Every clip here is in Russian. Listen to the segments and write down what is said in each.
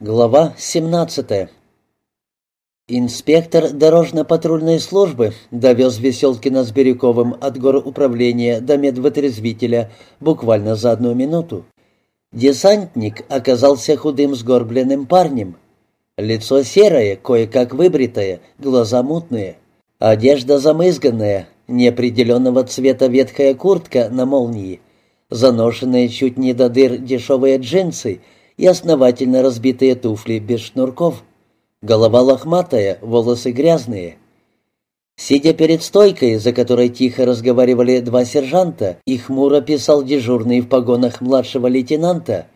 Глава 17 Инспектор дорожно-патрульной службы довез Веселкина с Бирюковым от управления до медвотрезвителя буквально за одну минуту. Десантник оказался худым сгорбленным парнем. Лицо серое, кое-как выбритое, глаза мутные. Одежда замызганная, неопределенного цвета ветхая куртка на молнии, заношенные чуть не до дыр дешевые джинсы — и основательно разбитые туфли без шнурков. Голова лохматая, волосы грязные. Сидя перед стойкой, за которой тихо разговаривали два сержанта, и хмуро писал дежурный в погонах младшего лейтенанта,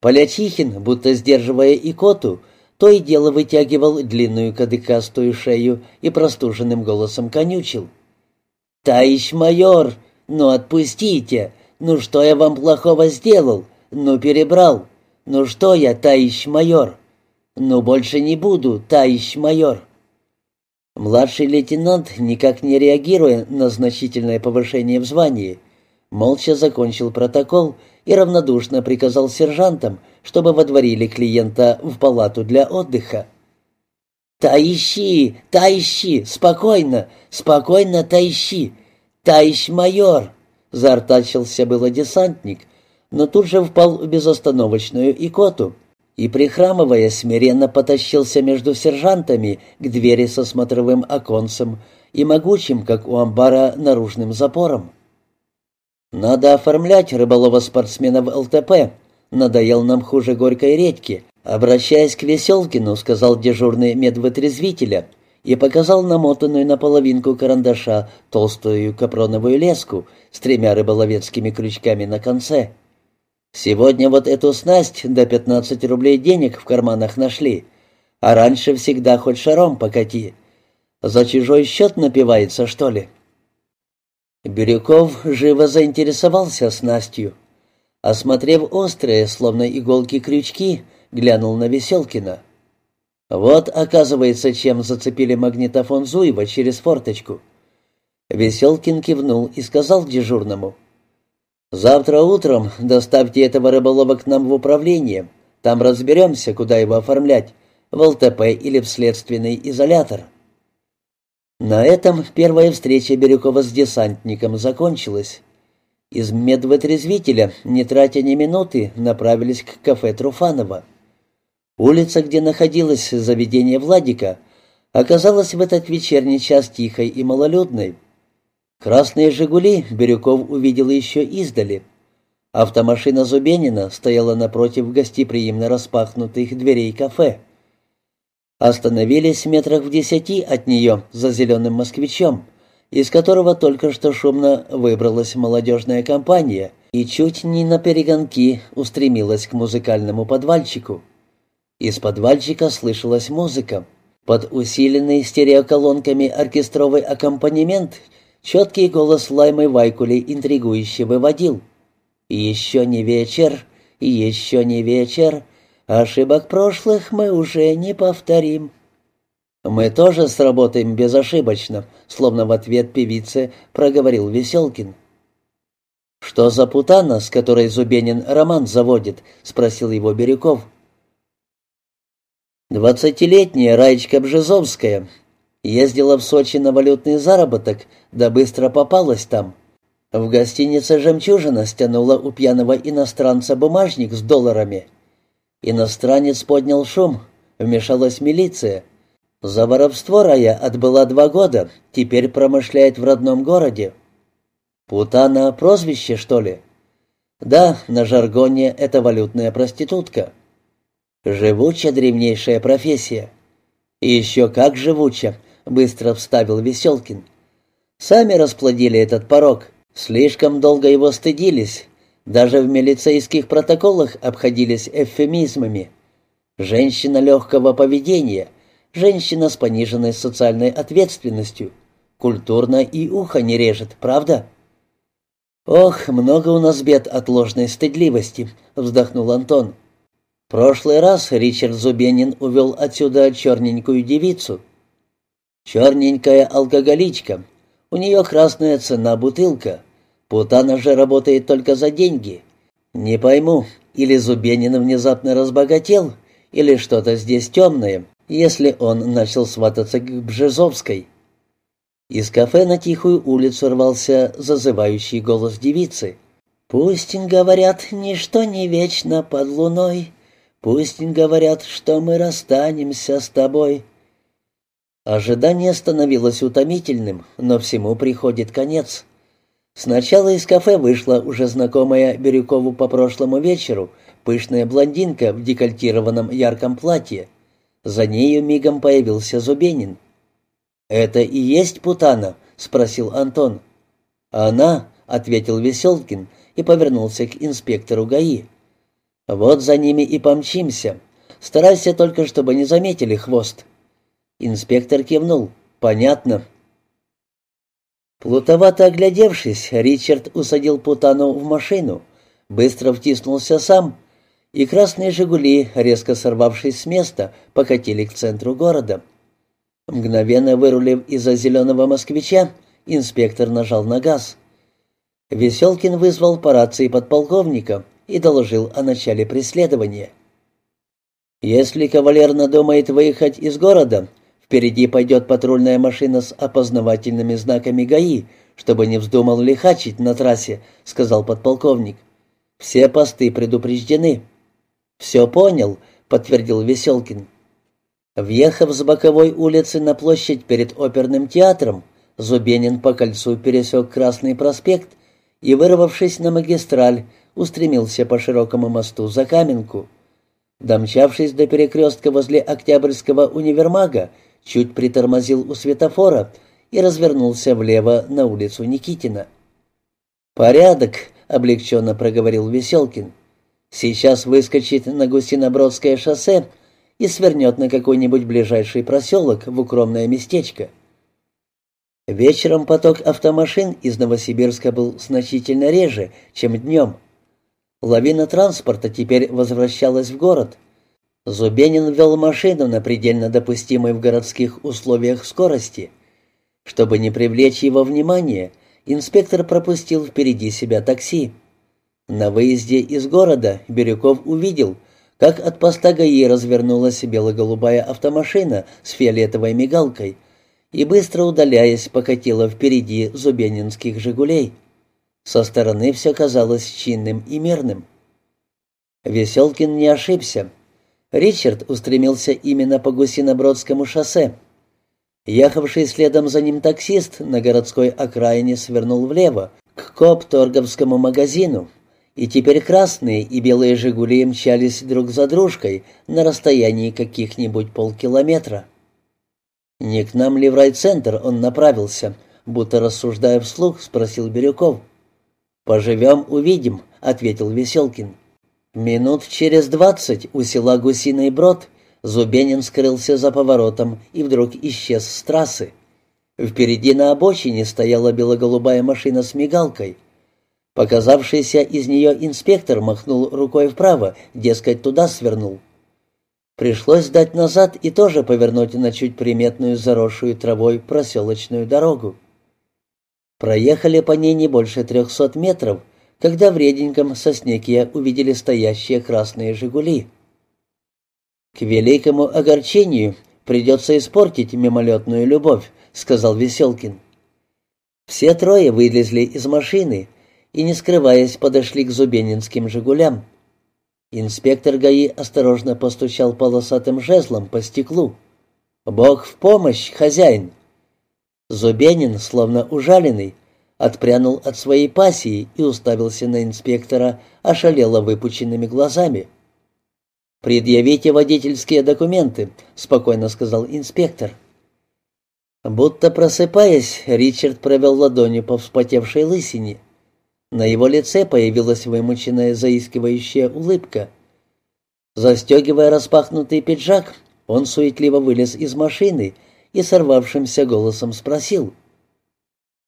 Полячихин, будто сдерживая икоту, то и дело вытягивал длинную кадыкастую шею и простуженным голосом конючил. «Таищ майор, ну отпустите! Ну что я вам плохого сделал? Ну перебрал! «Ну что я, таищ майор?» «Ну больше не буду, таищ майор». Младший лейтенант, никак не реагируя на значительное повышение в звании, молча закончил протокол и равнодушно приказал сержантам, чтобы водворили клиента в палату для отдыха. «Таищи! Таищи! Спокойно! Спокойно, таищи! Таищ майор!» Заортачился было десантник, но тут же впал в безостановочную икоту и, прихрамывая, смиренно потащился между сержантами к двери со смотровым оконцем и могучим, как у амбара, наружным запором. «Надо оформлять рыболова-спортсмена в ЛТП. Надоел нам хуже горькой редьки», Обращаясь к Веселкину, сказал дежурный медвытрезвителя и показал намотанную на половинку карандаша толстую капроновую леску с тремя рыболовецкими крючками на конце. Сегодня вот эту снасть до 15 рублей денег в карманах нашли, а раньше всегда хоть шаром покати. За чужой счет напивается, что ли?» Бирюков живо заинтересовался снастью. Осмотрев острые, словно иголки-крючки, глянул на Веселкина. Вот, оказывается, чем зацепили магнитофон Зуева через форточку. Веселкин кивнул и сказал дежурному — «Завтра утром доставьте этого рыболова к нам в управление. Там разберемся, куда его оформлять, в ЛТП или в следственный изолятор». На этом первая встреча Бирюкова с десантником закончилась. Из медвотрезвителя, не тратя ни минуты, направились к кафе Труфанова. Улица, где находилось заведение Владика, оказалась в этот вечерний час тихой и малолюдной. Красные «Жигули» Бирюков увидел еще издали. Автомашина Зубенина стояла напротив гостеприимно распахнутых дверей кафе. Остановились в метрах в десяти от нее за зеленым москвичом, из которого только что шумно выбралась молодежная компания и чуть не на перегонки устремилась к музыкальному подвальчику. Из подвальчика слышалась музыка. Под усиленный стереоколонками оркестровый аккомпанемент — Четкий голос Лаймы Вайкули интригующе выводил. «Еще не вечер, еще не вечер, ошибок прошлых мы уже не повторим». «Мы тоже сработаем безошибочно», словно в ответ певице проговорил Веселкин. «Что за путана, с которой Зубенин роман заводит?» — спросил его Бирюков. «Двадцатилетняя Раечка Бжезовская, Ездила в Сочи на валютный заработок, да быстро попалась там. В гостинице «Жемчужина» стянула у пьяного иностранца бумажник с долларами. Иностранец поднял шум, вмешалась милиция. За воровство Рая отбыла два года, теперь промышляет в родном городе. Путана прозвище, что ли? Да, на жаргоне это валютная проститутка. Живучая древнейшая профессия. И еще как живучая, быстро вставил Веселкин. Сами расплодили этот порог, слишком долго его стыдились, даже в милицейских протоколах обходились эвфемизмами. Женщина легкого поведения, женщина с пониженной социальной ответственностью, культурно и ухо не режет, правда? «Ох, много у нас бед от ложной стыдливости», — вздохнул Антон. «Прошлый раз Ричард Зубенин увел отсюда черненькую девицу. Черненькая алкоголичка. У нее красная цена бутылка. Путана же работает только за деньги. Не пойму, или Зубенин внезапно разбогател, или что-то здесь темное, если он начал свататься к Бжезовской. Из кафе на тихую улицу рвался зазывающий голос девицы. «Пусть, говорят, ничто не вечно под луной, пусть, говорят, что мы расстанемся с тобой». Ожидание становилось утомительным, но всему приходит конец. Сначала из кафе вышла уже знакомая Бирюкову по прошлому вечеру пышная блондинка в декольтированном ярком платье. За нею мигом появился Зубенин. «Это и есть Путана?» — спросил Антон. «Она», — ответил Веселкин и повернулся к инспектору ГАИ. «Вот за ними и помчимся. Старайся только, чтобы не заметили хвост». Инспектор кивнул. «Понятно». Плутовато оглядевшись, Ричард усадил Путану в машину, быстро втиснулся сам, и красные «Жигули», резко сорвавшись с места, покатили к центру города. Мгновенно вырулив из-за зеленого москвича, инспектор нажал на газ. Веселкин вызвал по рации подполковника и доложил о начале преследования. «Если кавалер надумает выехать из города, Впереди пойдет патрульная машина с опознавательными знаками ГАИ, чтобы не вздумал лихачить на трассе», — сказал подполковник. «Все посты предупреждены». «Все понял», — подтвердил Веселкин. Въехав с боковой улицы на площадь перед оперным театром, Зубенин по кольцу пересек Красный проспект и, вырвавшись на магистраль, устремился по широкому мосту за Каменку. Домчавшись до перекрестка возле Октябрьского универмага, чуть притормозил у светофора и развернулся влево на улицу Никитина. «Порядок», — облегченно проговорил Веселкин. «Сейчас выскочит на Гусинобродское шоссе и свернет на какой-нибудь ближайший проселок в укромное местечко». Вечером поток автомашин из Новосибирска был значительно реже, чем днем. Лавина транспорта теперь возвращалась в город — Зубенин вел машину на предельно допустимой в городских условиях скорости. Чтобы не привлечь его внимание, инспектор пропустил впереди себя такси. На выезде из города Бирюков увидел, как от поста ГАИ развернулась бело-голубая автомашина с фиолетовой мигалкой и, быстро удаляясь, покатила впереди зубенинских «Жигулей». Со стороны все казалось чинным и мирным. Веселкин не ошибся. Ричард устремился именно по Гусинобродскому шоссе. Ехавший следом за ним таксист на городской окраине свернул влево, к Коп-торговскому магазину, и теперь красные и белые «Жигули» мчались друг за дружкой на расстоянии каких-нибудь полкилометра. «Не к нам ли в райцентр он направился?» будто рассуждая вслух, спросил Бирюков. «Поживем, увидим», — ответил Веселкин. Минут через двадцать у села Гусиный Брод Зубенин скрылся за поворотом и вдруг исчез с трассы. Впереди на обочине стояла бело-голубая машина с мигалкой. Показавшийся из нее инспектор махнул рукой вправо, дескать, туда свернул. Пришлось дать назад и тоже повернуть на чуть приметную заросшую травой проселочную дорогу. Проехали по ней не больше трехсот метров — когда в реденьком сосняке увидели стоящие красные «Жигули». «К великому огорчению придется испортить мимолетную любовь», — сказал Веселкин. Все трое вылезли из машины и, не скрываясь, подошли к зубенинским «Жигулям». Инспектор ГАИ осторожно постучал полосатым жезлом по стеклу. «Бог в помощь, хозяин!» Зубенин, словно ужаленный, отпрянул от своей пассии и уставился на инспектора ошалело выпученными глазами. «Предъявите водительские документы», — спокойно сказал инспектор. Будто просыпаясь, Ричард провел ладонью по вспотевшей лысине. На его лице появилась вымученная заискивающая улыбка. Застегивая распахнутый пиджак, он суетливо вылез из машины и сорвавшимся голосом спросил —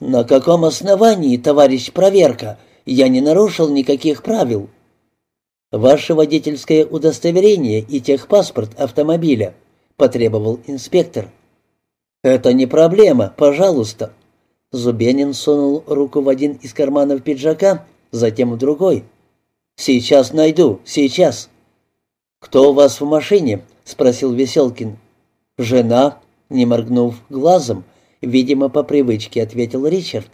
«На каком основании, товарищ проверка? Я не нарушил никаких правил». «Ваше водительское удостоверение и техпаспорт автомобиля», — потребовал инспектор. «Это не проблема, пожалуйста». Зубенин сунул руку в один из карманов пиджака, затем в другой. «Сейчас найду, сейчас». «Кто у вас в машине?» — спросил Веселкин. «Жена», — не моргнув глазом, видимо, по привычке ответил Ричард.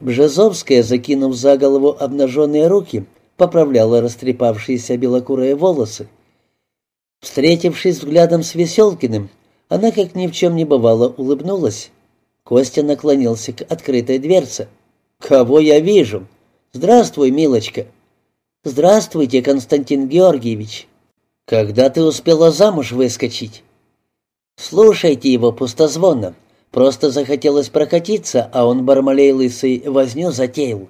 Бжезовская, закинув за голову обнаженные руки, поправляла растрепавшиеся белокурые волосы. Встретившись взглядом с Веселкиным, она, как ни в чем не бывало, улыбнулась. Костя наклонился к открытой дверце. «Кого я вижу? Здравствуй, милочка!» «Здравствуйте, Константин Георгиевич!» «Когда ты успела замуж выскочить?» «Слушайте его пустозвонно. Просто захотелось прокатиться, а он, бармалей лысый, возню затеял».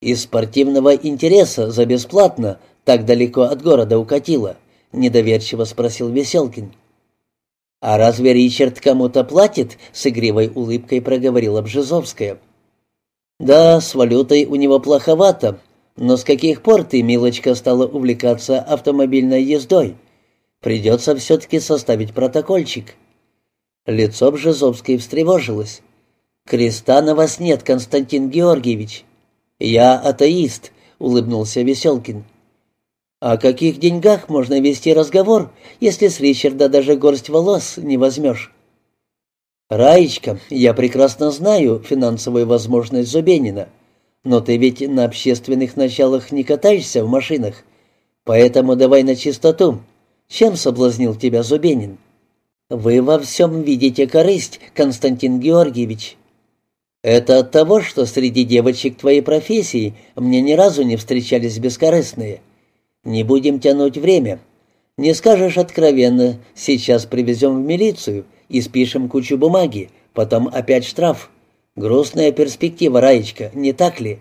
«Из спортивного интереса за бесплатно так далеко от города укатила?» — недоверчиво спросил Веселкин. «А разве Ричард кому-то платит?» — с игривой улыбкой проговорила Бжезовская. «Да, с валютой у него плоховато, но с каких пор ты, милочка, стала увлекаться автомобильной ездой? Придется все-таки составить протокольчик». Лицо Бжезовской встревожилось. «Креста на вас нет, Константин Георгиевич». «Я атеист», — улыбнулся Веселкин. О каких деньгах можно вести разговор, если с Ричарда даже горсть волос не возьмешь? Раечка, я прекрасно знаю финансовую возможность Зубенина, но ты ведь на общественных началах не катаешься в машинах, поэтому давай на чистоту. Чем соблазнил тебя Зубенин? Вы во всем видите корысть, Константин Георгиевич. Это от того, что среди девочек твоей профессии мне ни разу не встречались бескорыстные. Не будем тянуть время. Не скажешь откровенно, сейчас привезем в милицию и спишем кучу бумаги, потом опять штраф. Грустная перспектива, Раечка, не так ли?»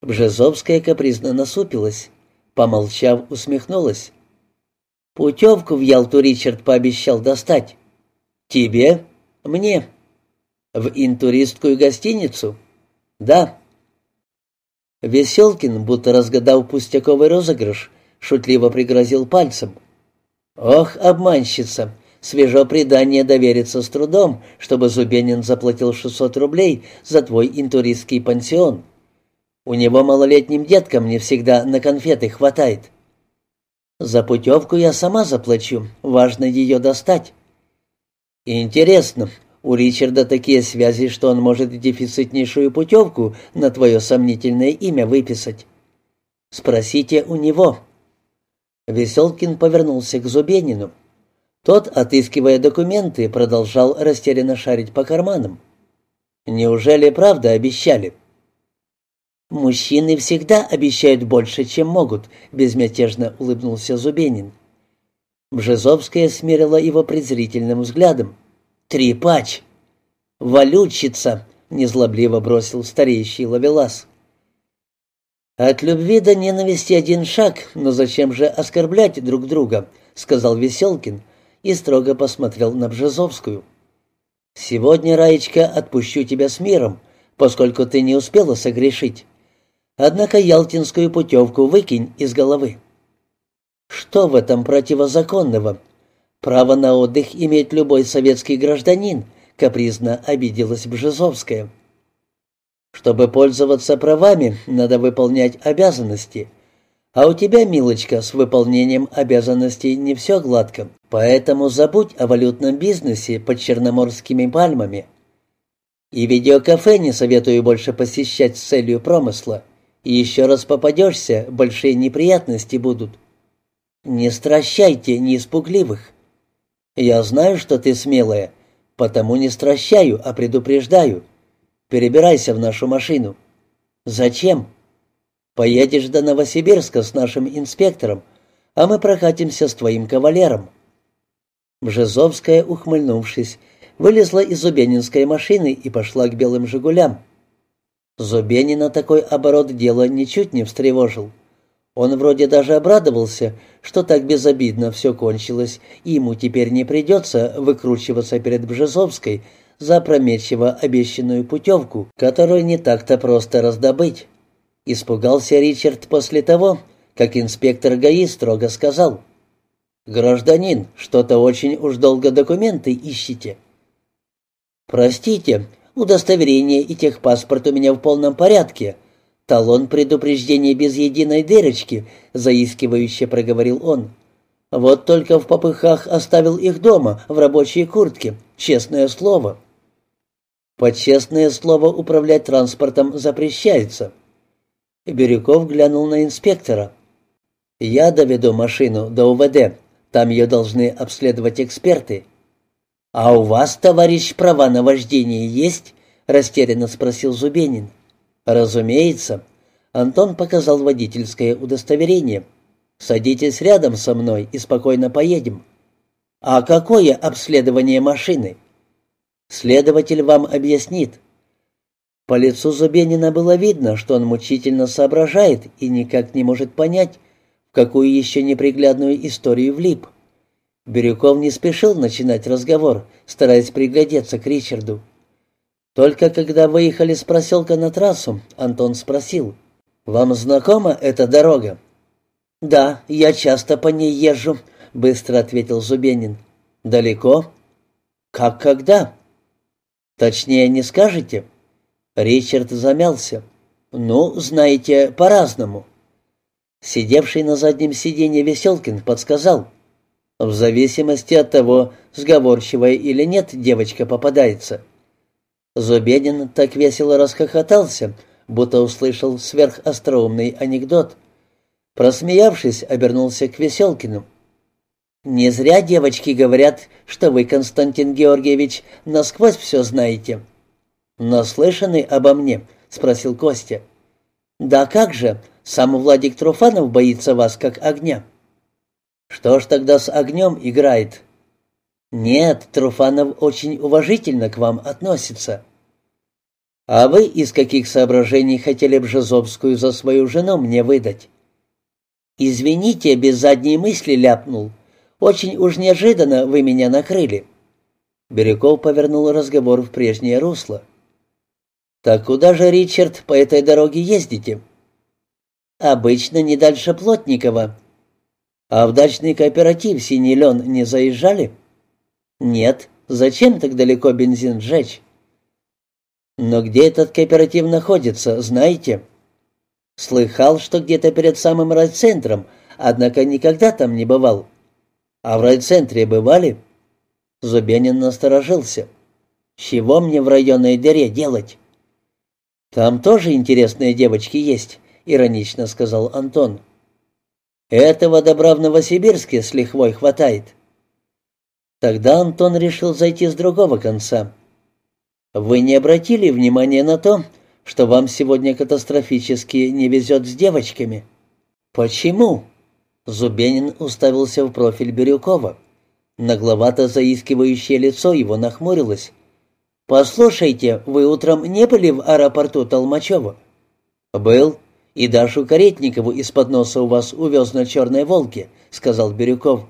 Бжезовская капризно насупилась. Помолчав, усмехнулась. «Путевку в Ялту Ричард пообещал достать». «Тебе?» «Мне». «В интуристскую гостиницу?» «Да». Веселкин, будто разгадав пустяковый розыгрыш, шутливо пригрозил пальцем. «Ох, обманщица! Свежо предание довериться с трудом, чтобы Зубенин заплатил 600 рублей за твой интуристский пансион. У него малолетним деткам не всегда на конфеты хватает. За путевку я сама заплачу, важно ее достать». «Интересно, у Ричарда такие связи, что он может дефицитнейшую путевку на твое сомнительное имя выписать. Спросите у него». Веселкин повернулся к Зубенину. Тот, отыскивая документы, продолжал растерянно шарить по карманам. «Неужели правда обещали?» «Мужчины всегда обещают больше, чем могут», — безмятежно улыбнулся Зубенин. Бжезовская смерила его презрительным взглядом. «Трепач!» «Валютчица!» — незлобливо бросил стареющий ловелас. «От любви до ненависти один шаг, но зачем же оскорблять друг друга?» — сказал Веселкин и строго посмотрел на Бжезовскую. «Сегодня, Раечка, отпущу тебя с миром, поскольку ты не успела согрешить. Однако ялтинскую путевку выкинь из головы». «Что в этом противозаконного?» Право на отдых имеет любой советский гражданин, капризно обиделась Бжезовская. Чтобы пользоваться правами, надо выполнять обязанности. А у тебя, милочка, с выполнением обязанностей не все гладко, поэтому забудь о валютном бизнесе под черноморскими пальмами. И видеокафе не советую больше посещать с целью промысла. И еще раз попадешься, большие неприятности будут. Не стращайте неиспугливых. Я знаю, что ты смелая, потому не стращаю, а предупреждаю. Перебирайся в нашу машину. Зачем? Поедешь до Новосибирска с нашим инспектором, а мы прокатимся с твоим кавалером. Бжезовская, ухмыльнувшись, вылезла из Зубенинской машины и пошла к белым «Жигулям». Зубенина такой оборот дела ничуть не встревожил. Он вроде даже обрадовался, что так безобидно все кончилось, и ему теперь не придется выкручиваться перед Бжезовской за опрометчиво обещанную путевку, которую не так-то просто раздобыть. Испугался Ричард после того, как инспектор ГАИ строго сказал, «Гражданин, что-то очень уж долго документы ищете». «Простите, удостоверение и техпаспорт у меня в полном порядке», «Талон предупреждения без единой дырочки», — заискивающе проговорил он. «Вот только в попыхах оставил их дома, в рабочей куртке. Честное слово». «Под честное слово управлять транспортом запрещается». Бирюков глянул на инспектора. «Я доведу машину до УВД. Там ее должны обследовать эксперты». «А у вас, товарищ, права на вождение есть?» — растерянно спросил Зубенин. «Разумеется». Антон показал водительское удостоверение. «Садитесь рядом со мной и спокойно поедем». «А какое обследование машины?» «Следователь вам объяснит». По лицу Зубенина было видно, что он мучительно соображает и никак не может понять, в какую еще неприглядную историю влип. Бирюков не спешил начинать разговор, стараясь приглядеться к Ричарду. Только когда выехали с проселка на трассу, Антон спросил, «Вам знакома эта дорога?» «Да, я часто по ней езжу», — быстро ответил Зубенин. «Далеко?» «Как когда?» «Точнее не скажете?» Ричард замялся. «Ну, знаете, по-разному». Сидевший на заднем сиденье Веселкин подсказал. «В зависимости от того, сговорчивая или нет девочка попадается». Зубедин так весело расхохотался, будто услышал сверхостроумный анекдот. Просмеявшись, обернулся к Веселкину. «Не зря девочки говорят, что вы, Константин Георгиевич, насквозь все знаете». «Наслышаны обо мне?» — спросил Костя. «Да как же, сам Владик Труфанов боится вас, как огня». «Что ж тогда с огнем играет?» «Нет, Труфанов очень уважительно к вам относится». «А вы из каких соображений хотели б Жизовскую за свою жену мне выдать?» «Извините, без задней мысли ляпнул. Очень уж неожиданно вы меня накрыли». Бирюков повернул разговор в прежнее русло. «Так куда же, Ричард, по этой дороге ездите?» «Обычно не дальше Плотникова». «А в дачный кооператив «Синий лен» не заезжали?» «Нет. Зачем так далеко бензин сжечь?» «Но где этот кооператив находится, знаете?» «Слыхал, что где-то перед самым райцентром, однако никогда там не бывал». «А в райцентре бывали?» Зубенин насторожился. «Чего мне в районной дыре делать?» «Там тоже интересные девочки есть», — иронично сказал Антон. «Этого добра в Новосибирске с лихвой хватает». Тогда Антон решил зайти с другого конца. «Вы не обратили внимания на то, что вам сегодня катастрофически не везет с девочками?» «Почему?» Зубенин уставился в профиль Бирюкова. Нагловато заискивающее лицо его нахмурилось. «Послушайте, вы утром не были в аэропорту Толмачева?» «Был. И Дашу Каретникову из-под носа у вас увез на «Черной Волке», — сказал Бирюков.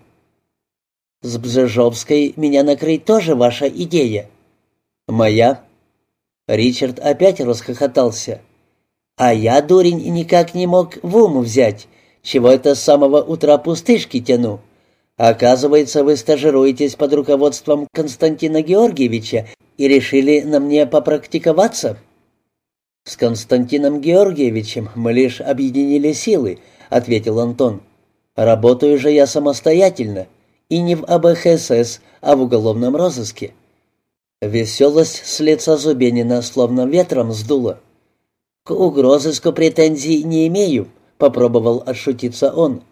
С Бжежовской меня накрыть тоже ваша идея?» «Моя». Ричард опять расхохотался. «А я, дурень, никак не мог в ум взять, чего это с самого утра пустышки тяну. Оказывается, вы стажируетесь под руководством Константина Георгиевича и решили на мне попрактиковаться?» «С Константином Георгиевичем мы лишь объединили силы», — ответил Антон. «Работаю же я самостоятельно, и не в АБХСС, а в уголовном розыске. Веселость с лица Зубенина словно ветром сдула. «К угрозыску претензий не имею», — попробовал отшутиться он.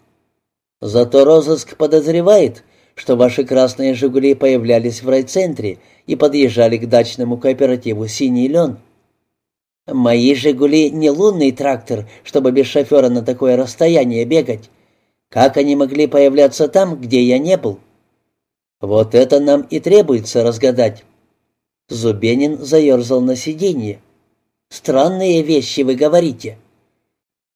«Зато розыск подозревает, что ваши красные «Жигули» появлялись в райцентре и подъезжали к дачному кооперативу «Синий лен». «Мои «Жигули» не лунный трактор, чтобы без шофера на такое расстояние бегать. Как они могли появляться там, где я не был? Вот это нам и требуется разгадать. Зубенин заерзал на сиденье. Странные вещи вы говорите.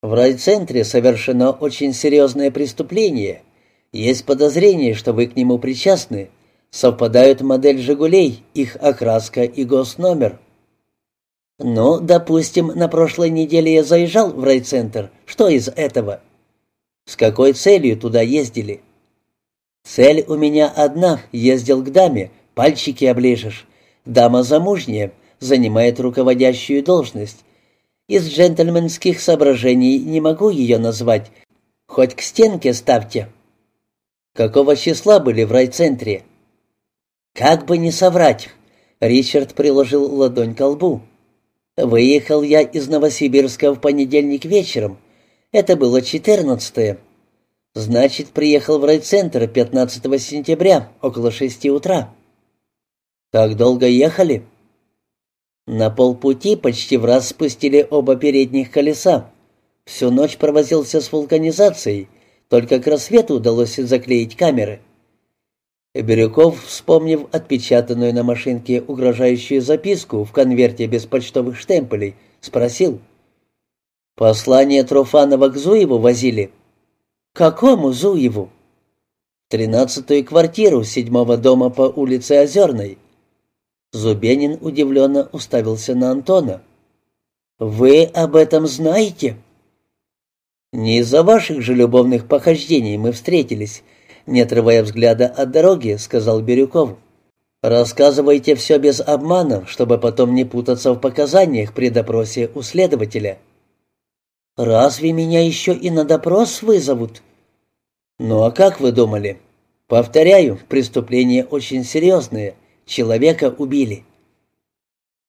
В райцентре совершено очень серьезное преступление. Есть подозрение, что вы к нему причастны. Совпадают модель «Жигулей», их окраска и госномер. Ну, допустим, на прошлой неделе я заезжал в райцентр. Что из этого? — с какой целью туда ездили? Цель у меня одна, ездил к даме, пальчики оближешь. Дама замужняя, занимает руководящую должность. Из джентльменских соображений не могу ее назвать. Хоть к стенке ставьте. Какого числа были в райцентре? Как бы не соврать. Ричард приложил ладонь к лбу. Выехал я из Новосибирска в понедельник вечером. Это было четырнадцатое. Значит, приехал в райцентр 15 сентября, около шести утра. Как долго ехали? На полпути почти в раз спустили оба передних колеса. Всю ночь провозился с вулканизацией, только к рассвету удалось заклеить камеры. Бирюков, вспомнив отпечатанную на машинке угрожающую записку в конверте без почтовых штемпелей, спросил. «Послание Труфанова к Зуеву возили?» «Какому Зуеву?» «Тринадцатую квартиру седьмого дома по улице Озерной». Зубенин удивленно уставился на Антона. «Вы об этом знаете?» «Не из-за ваших же любовных похождений мы встретились», не отрывая взгляда от дороги, сказал Бирюков. «Рассказывайте все без обмана, чтобы потом не путаться в показаниях при допросе у следователя». «Разве меня еще и на допрос вызовут?» «Ну а как вы думали?» «Повторяю, преступление очень серьезное. Человека убили».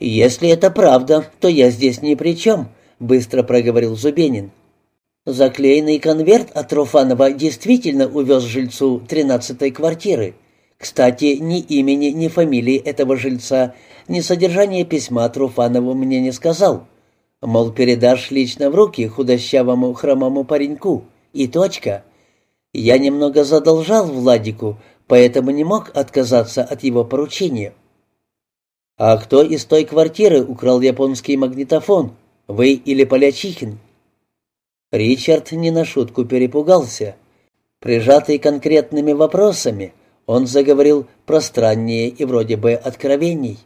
«Если это правда, то я здесь ни при чем», — быстро проговорил Зубенин. Заклеенный конверт от Руфанова действительно увез жильцу тринадцатой квартиры. Кстати, ни имени, ни фамилии этого жильца, ни содержание письма Труфанову мне не сказал. Мол, передашь лично в руки худощавому хромому пареньку. И точка. Я немного задолжал Владику, поэтому не мог отказаться от его поручения. «А кто из той квартиры украл японский магнитофон? Вы или Полячихин?» Ричард не на шутку перепугался. Прижатый конкретными вопросами, он заговорил пространнее и вроде бы откровений.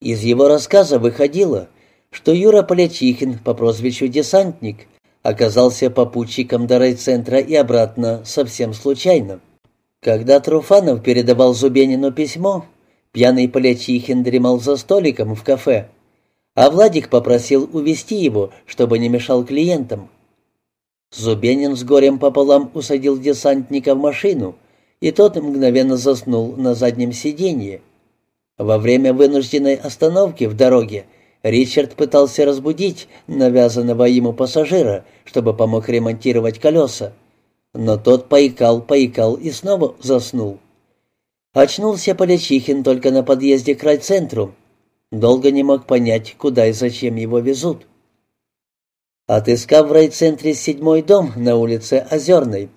Из его рассказа выходило, что Юра Полячихин по прозвищу «Десантник» оказался попутчиком до райцентра и обратно совсем случайно. Когда Труфанов передавал Зубенину письмо, пьяный Полячихин дремал за столиком в кафе, а Владик попросил увести его, чтобы не мешал клиентам. Зубенин с горем пополам усадил десантника в машину, и тот мгновенно заснул на заднем сиденье. Во время вынужденной остановки в дороге Ричард пытался разбудить навязанного ему пассажира, чтобы помог ремонтировать колеса, но тот поикал, поикал и снова заснул. Очнулся Полячихин только на подъезде к райцентру. Долго не мог понять, куда и зачем его везут. Отыскав в райцентре седьмой дом на улице Озерной,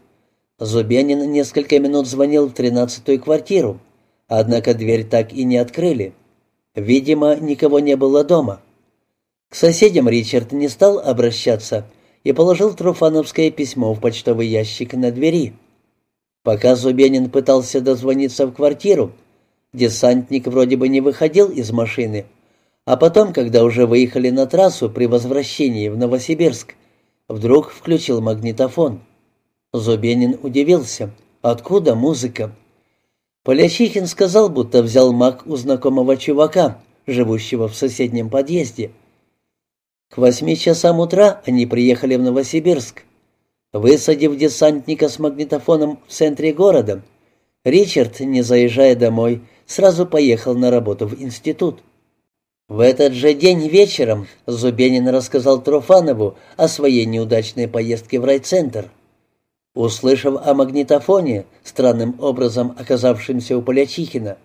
Зубенин несколько минут звонил в тринадцатую квартиру, однако дверь так и не открыли. Видимо, никого не было дома. К соседям Ричард не стал обращаться и положил труфановское письмо в почтовый ящик на двери. Пока Зубенин пытался дозвониться в квартиру, десантник вроде бы не выходил из машины — а потом, когда уже выехали на трассу при возвращении в Новосибирск, вдруг включил магнитофон. Зубенин удивился. «Откуда музыка?» Полячихин сказал, будто взял маг у знакомого чувака, живущего в соседнем подъезде. К восьми часам утра они приехали в Новосибирск. Высадив десантника с магнитофоном в центре города, Ричард, не заезжая домой, сразу поехал на работу в институт. В этот же день вечером Зубенин рассказал Труфанову о своей неудачной поездке в райцентр. Услышав о магнитофоне, странным образом оказавшемся у Полячихина,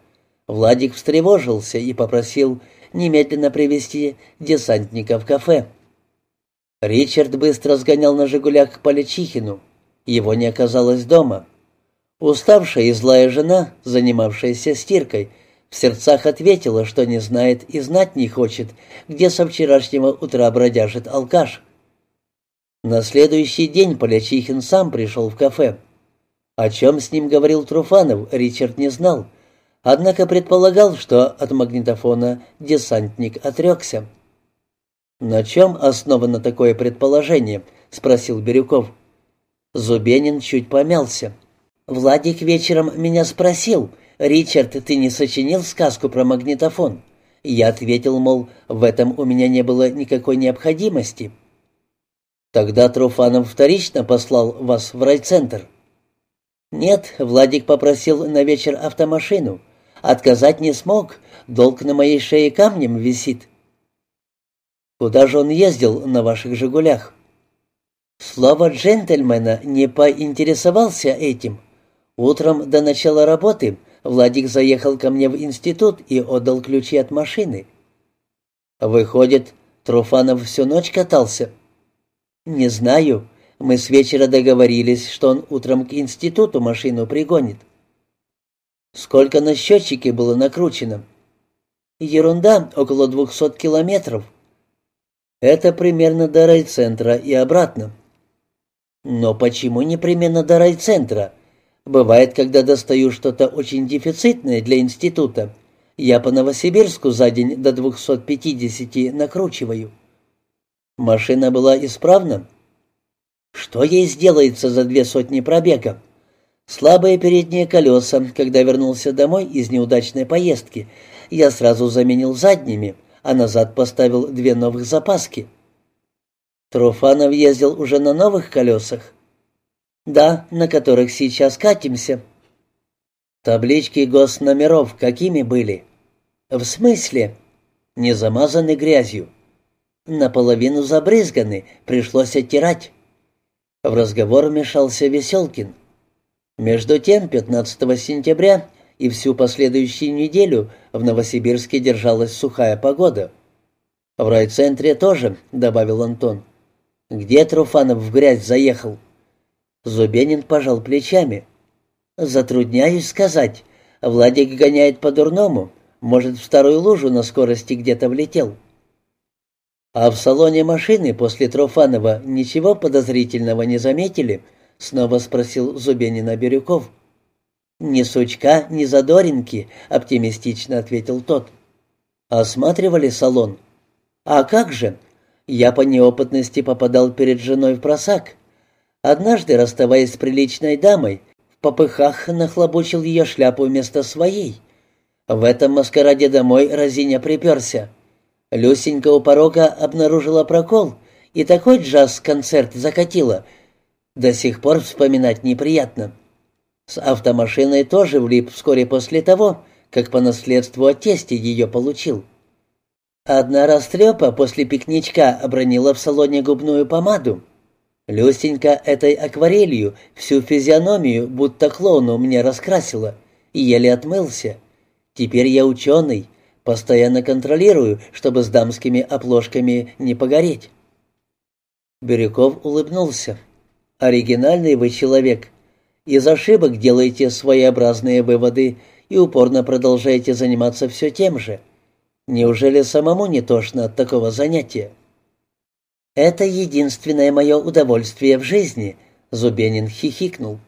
Владик встревожился и попросил немедленно привести десантника в кафе. Ричард быстро сгонял на «Жигулях» к Полячихину. Его не оказалось дома. Уставшая и злая жена, занимавшаяся стиркой, в сердцах ответила, что не знает и знать не хочет, где со вчерашнего утра бродяжит алкаш. На следующий день Полячихин сам пришел в кафе. О чем с ним говорил Труфанов, Ричард не знал, однако предполагал, что от магнитофона десантник отрекся. «На чем основано такое предположение?» — спросил Бирюков. Зубенин чуть помялся. «Владик вечером меня спросил, «Ричард, ты не сочинил сказку про магнитофон? Я ответил, мол, в этом у меня не было никакой необходимости. Тогда Труфанов вторично послал вас в райцентр. Нет, Владик попросил на вечер автомашину. Отказать не смог, долг на моей шее камнем висит. Куда же он ездил на ваших «Жигулях»? Слово джентльмена не поинтересовался этим. Утром до начала работы Владик заехал ко мне в институт и отдал ключи от машины. Выходит, Труфанов всю ночь катался? Не знаю. Мы с вечера договорились, что он утром к институту машину пригонит. Сколько на счетчике было накручено? Ерунда, около двухсот километров. Это примерно до райцентра и обратно. Но почему непременно до райцентра? Бывает, когда достаю что-то очень дефицитное для института. Я по Новосибирску за день до 250 накручиваю. Машина была исправна? Что ей сделается за две сотни пробега? Слабые передние колеса, когда вернулся домой из неудачной поездки, я сразу заменил задними, а назад поставил две новых запаски. Труфанов ездил уже на новых колесах? Да, на которых сейчас катимся. Таблички госномеров какими были? В смысле? Не замазаны грязью. Наполовину забрызганы, пришлось оттирать. В разговор вмешался Веселкин. Между тем, 15 сентября и всю последующую неделю в Новосибирске держалась сухая погода. «В райцентре тоже», — добавил Антон. «Где Труфанов в грязь заехал?» Зубенин пожал плечами. «Затрудняюсь сказать. Владик гоняет по-дурному. Может, в старую лужу на скорости где-то влетел». «А в салоне машины после Труфанова ничего подозрительного не заметили?» — снова спросил Зубенина Бирюков. «Ни сучка, ни задоринки», — оптимистично ответил тот. «Осматривали салон?» «А как же? Я по неопытности попадал перед женой в просак. Однажды, расставаясь с приличной дамой, в попыхах нахлобучил ее шляпу вместо своей. В этом маскараде домой разиня приперся. Люсенька у порога обнаружила прокол, и такой джаз-концерт закатила. До сих пор вспоминать неприятно. С автомашиной тоже влип вскоре после того, как по наследству от тести ее получил. Одна растрепа после пикничка обронила в салоне губную помаду. Люсенька этой акварелью всю физиономию, будто клоуну, мне раскрасила, и еле отмылся. Теперь я ученый, постоянно контролирую, чтобы с дамскими оплошками не погореть». Бирюков улыбнулся. «Оригинальный вы человек. Из ошибок делаете своеобразные выводы и упорно продолжаете заниматься все тем же. Неужели самому не тошно от такого занятия?» «Это единственное мое удовольствие в жизни», — Зубенин хихикнул.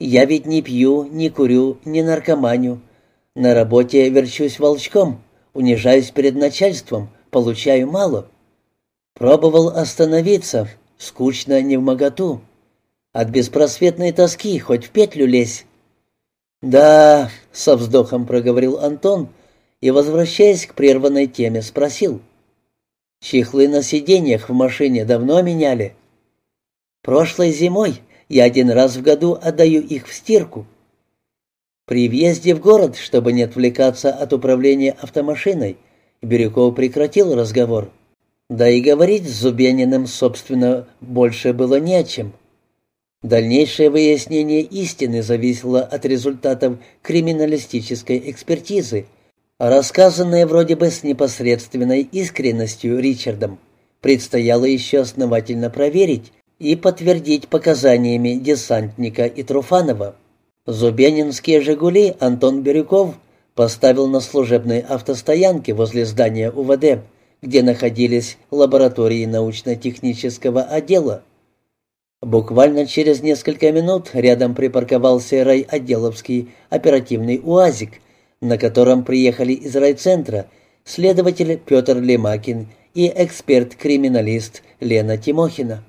«Я ведь не пью, не курю, не наркоманю. На работе верчусь волчком, унижаюсь перед начальством, получаю мало. Пробовал остановиться, скучно не в моготу. От беспросветной тоски хоть в петлю лезь». «Да», — со вздохом проговорил Антон и, возвращаясь к прерванной теме, спросил — Чехлы на сиденьях в машине давно меняли. Прошлой зимой я один раз в году отдаю их в стирку. При въезде в город, чтобы не отвлекаться от управления автомашиной, Бирюков прекратил разговор. Да и говорить с Зубениным, собственно, больше было не о чем. Дальнейшее выяснение истины зависело от результатов криминалистической экспертизы – Рассказанное вроде бы с непосредственной искренностью Ричардом, предстояло еще основательно проверить и подтвердить показаниями десантника и Труфанова. Зубенинские «Жигули» Антон Бирюков поставил на служебной автостоянке возле здания УВД, где находились лаборатории научно-технического отдела. Буквально через несколько минут рядом припарковался райотделовский оперативный УАЗик – на котором приехали из райцентра следователь Петр Лемакин и эксперт-криминалист Лена Тимохина.